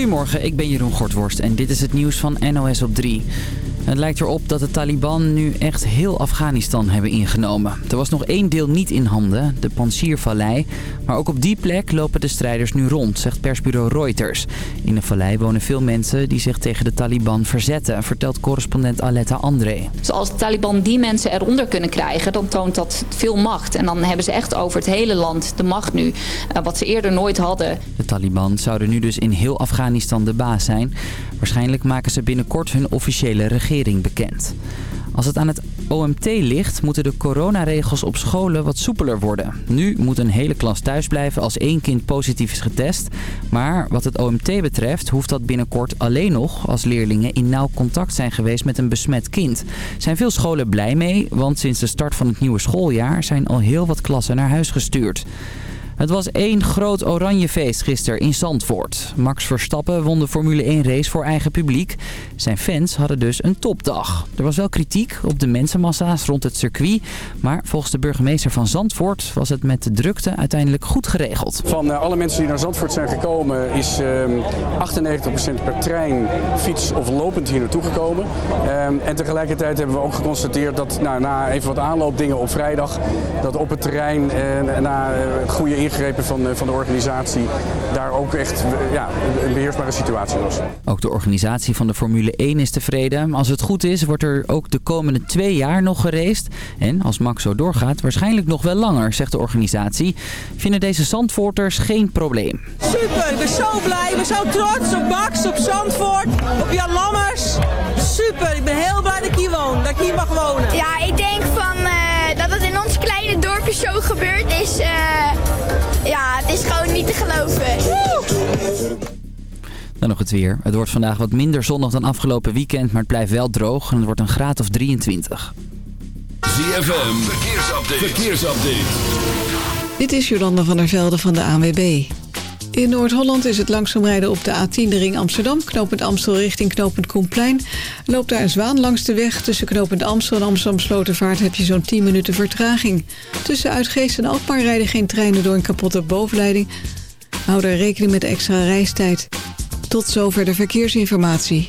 Goedemorgen, ik ben Jeroen Gortworst en dit is het nieuws van NOS op 3. Het lijkt erop dat de Taliban nu echt heel Afghanistan hebben ingenomen. Er was nog één deel niet in handen, de Panjshir-vallei. Maar ook op die plek lopen de strijders nu rond, zegt persbureau Reuters. In de vallei wonen veel mensen die zich tegen de Taliban verzetten, vertelt correspondent Aletta André. Dus als de Taliban die mensen eronder kunnen krijgen, dan toont dat veel macht. En dan hebben ze echt over het hele land de macht nu, eh, wat ze eerder nooit hadden. De Taliban zouden nu dus in heel Afghanistan de baas zijn. Waarschijnlijk maken ze binnenkort hun officiële regering bekend. Als het aan het OMT ligt, moeten de coronaregels op scholen wat soepeler worden. Nu moet een hele klas thuis blijven als één kind positief is getest. Maar wat het OMT betreft hoeft dat binnenkort alleen nog als leerlingen in nauw contact zijn geweest met een besmet kind. Zijn veel scholen blij mee, want sinds de start van het nieuwe schooljaar zijn al heel wat klassen naar huis gestuurd. Het was één groot oranje feest gisteren in Zandvoort. Max Verstappen won de Formule 1 race voor eigen publiek. Zijn fans hadden dus een topdag. Er was wel kritiek op de mensenmassa's rond het circuit. Maar volgens de burgemeester van Zandvoort was het met de drukte uiteindelijk goed geregeld. Van eh, alle mensen die naar Zandvoort zijn gekomen is eh, 98% per trein, fiets of lopend hier naartoe gekomen. Eh, en tegelijkertijd hebben we ook geconstateerd dat nou, na even wat aanloopdingen op vrijdag... dat op het terrein eh, na eh, goede ingrepen van, eh, van de organisatie daar ook echt eh, ja, een beheersbare situatie was. Ook de organisatie van de Formule 1 is tevreden. Als het goed is, wordt er ook de komende twee jaar nog geraced. En als Max zo doorgaat, waarschijnlijk nog wel langer, zegt de organisatie. Vinden deze Zandvoorters geen probleem. Super, ik ben zo blij. Ik ben zo trots op Max, op Zandvoort, op Jan Lammers. Super, ik ben heel blij dat ik hier woon, dat ik hier mag wonen. Ja, ik denk zo gebeurd is. eh, ja, het is gewoon niet te geloven. Dan nog het weer. Het wordt vandaag wat minder zonnig dan afgelopen weekend, maar het blijft wel droog. En het wordt een graad of 23. ZFM, verkeersupdate. verkeersupdate. Dit is Jolanda van der Velde van de ANWB. In Noord-Holland is het langzaam rijden op de A10 de ring Amsterdam. Knopend Amstel richting knopend Koenplein. Loopt daar een zwaan langs de weg. Tussen knopend Amstel en Amsterdam Slotervaart heb je zo'n 10 minuten vertraging. Tussen Uitgeest en Alkmaar rijden geen treinen door een kapotte bovenleiding. Hou daar rekening met extra reistijd. Tot zover de verkeersinformatie.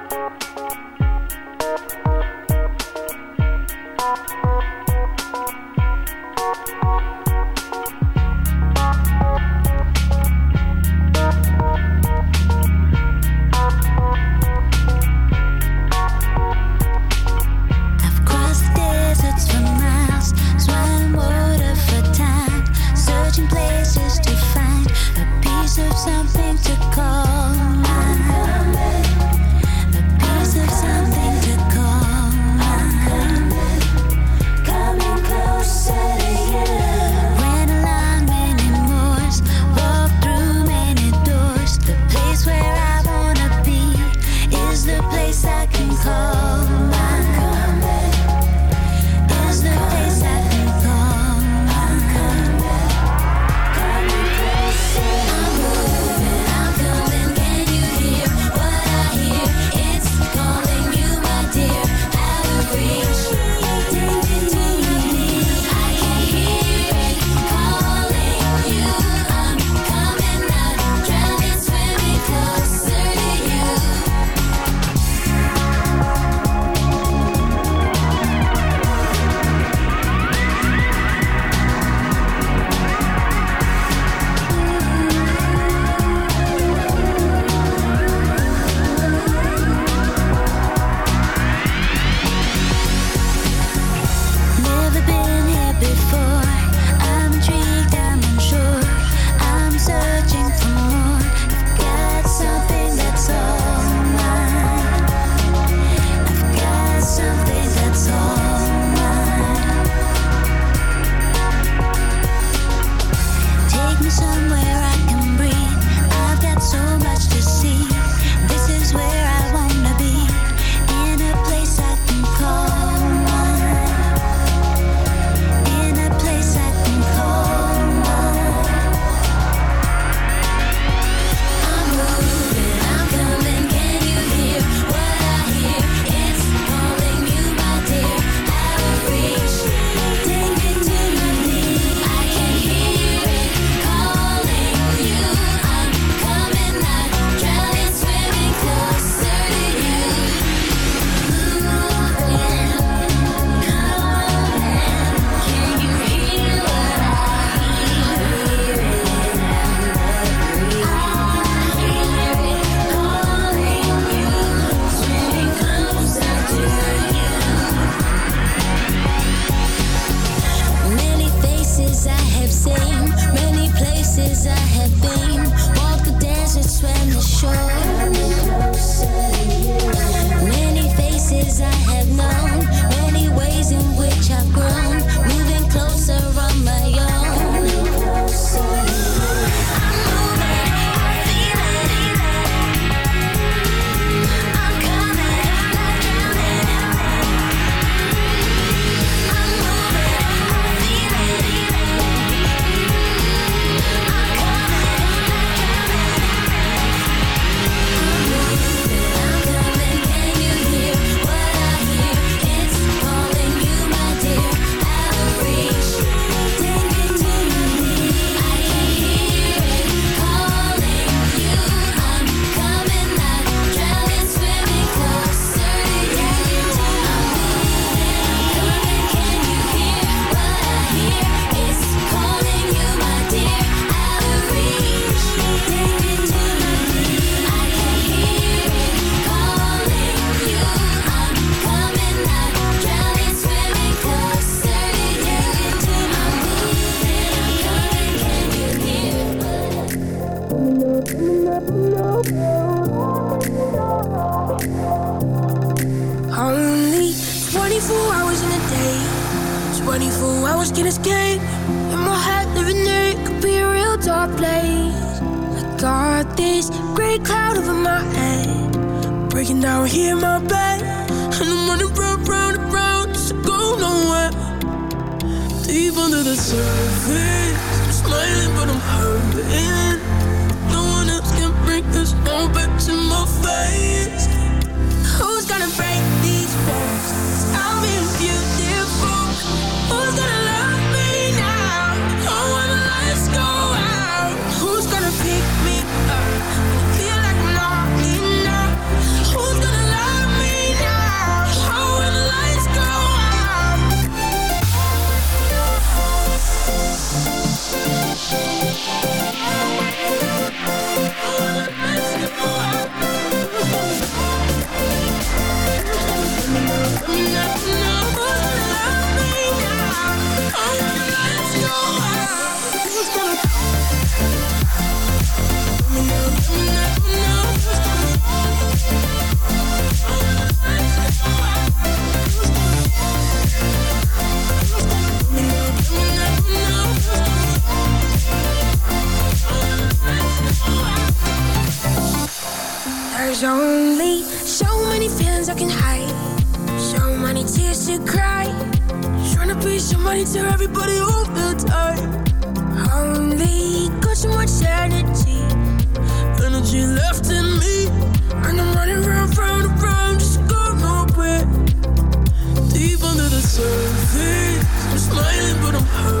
I can hide. So many tears to cry. Trying to be somebody to everybody all the time. Only got so much energy, energy left in me, and I'm running round, round, round, just go nowhere. Deep under the surface, I'm smiling but I'm hurt.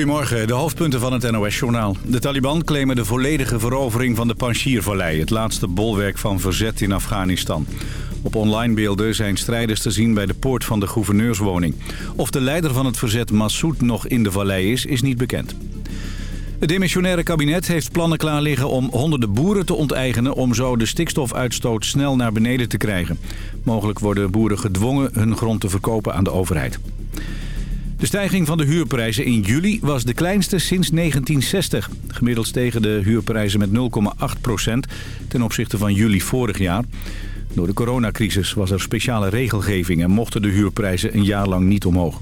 Goedemorgen, de hoofdpunten van het NOS-journaal. De Taliban claimen de volledige verovering van de Panjshir-vallei... het laatste bolwerk van verzet in Afghanistan. Op online beelden zijn strijders te zien bij de poort van de gouverneurswoning. Of de leider van het verzet Massoud nog in de vallei is, is niet bekend. Het demissionaire kabinet heeft plannen klaar liggen om honderden boeren te onteigenen... om zo de stikstofuitstoot snel naar beneden te krijgen. Mogelijk worden boeren gedwongen hun grond te verkopen aan de overheid. De stijging van de huurprijzen in juli was de kleinste sinds 1960. Gemiddeld stegen de huurprijzen met 0,8 procent ten opzichte van juli vorig jaar. Door de coronacrisis was er speciale regelgeving en mochten de huurprijzen een jaar lang niet omhoog.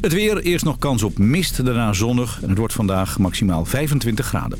Het weer, eerst nog kans op mist, daarna zonnig en het wordt vandaag maximaal 25 graden.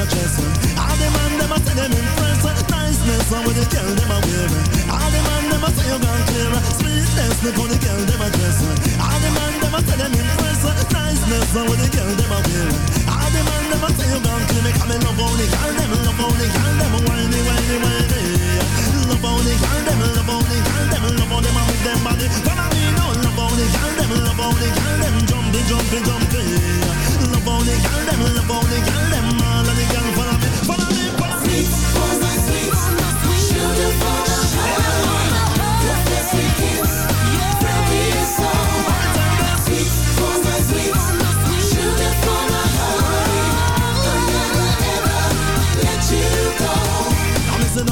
I demand man them a say them. Niceness on with the girl them a wear. I demand man them a say you gone clear. Sweetness look on the girl them dress. I them say them. Niceness on with the them the man love only girl them, love only girl them, whiny, whiny, whiny. Love only girl hem love only girl them, love only. Follow me love only girl them, love only girl them, jumping, jumping. Love only girl them, love only girl them, all of the girl follow me. Sweet, Was my sweet, sugar, follow.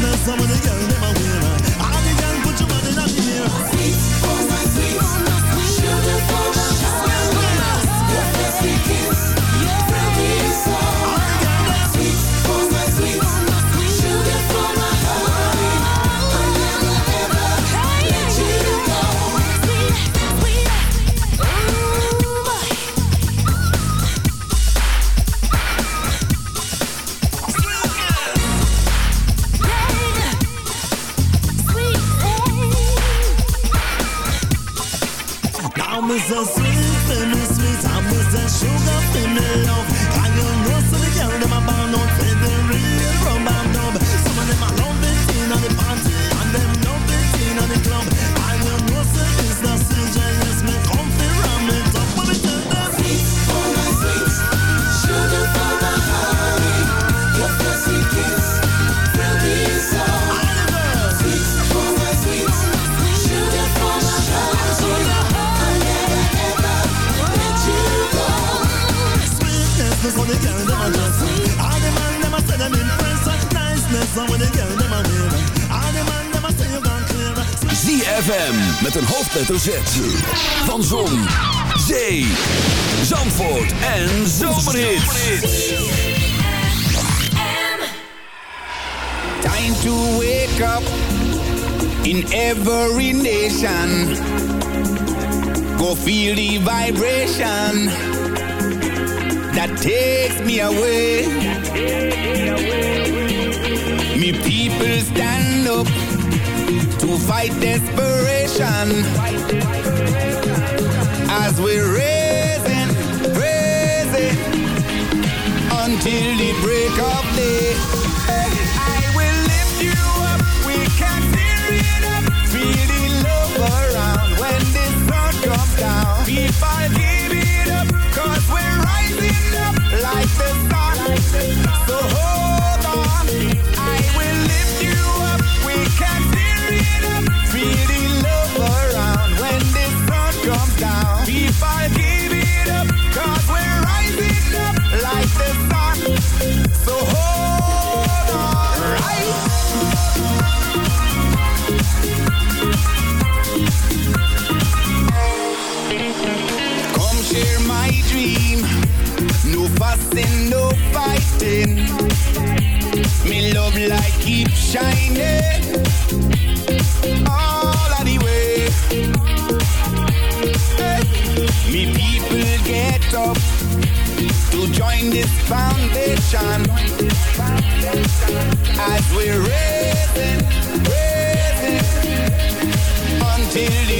Niceness, how the girl them a wear. All the girl put your body in the mirror. Sweet, oh my sweet, sugar for my heart. Your first sweet Now me so sweet, for me sweet, I me so sugar for me love. Can you know so the girl them a born out for the real rum and dub. ZFM met een hoofdletter Z. Van Zon, Zee, Zandvoort en Zomerhits. Time to wake up in every nation. Go feel the vibration that takes me away. Me people stand up to fight desperation as we're raising, raising until the break of day. I will lift you up, we can tear it up, feel the love around when sun comes down. People give it up, cause we're rising up like the sun. So As we're raising, raising until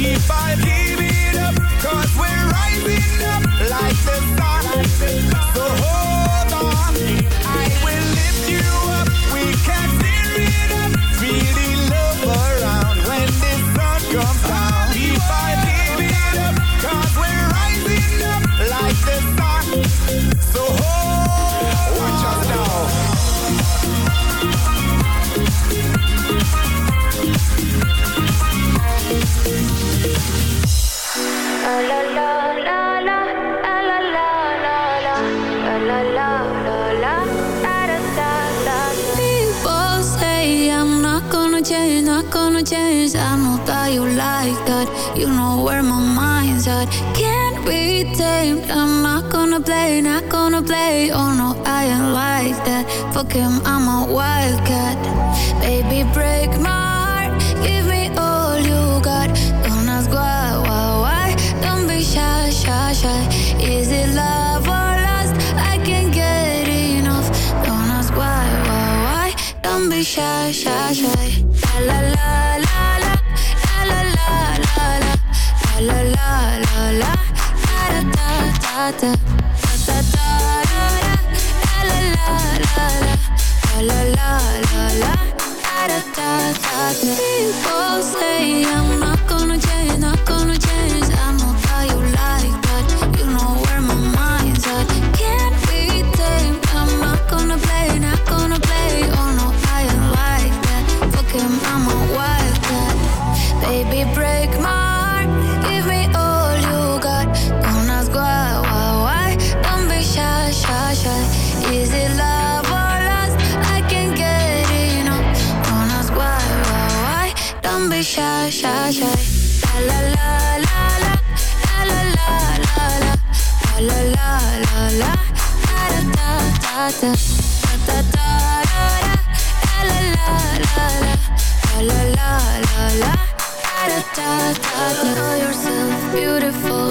Keep on living up, we we're rising up like the Don't be shy, shy, shy. La la la la la la la la la la la la la da da da da da da da da la la la la la la la la da da da da. Yourself beautiful.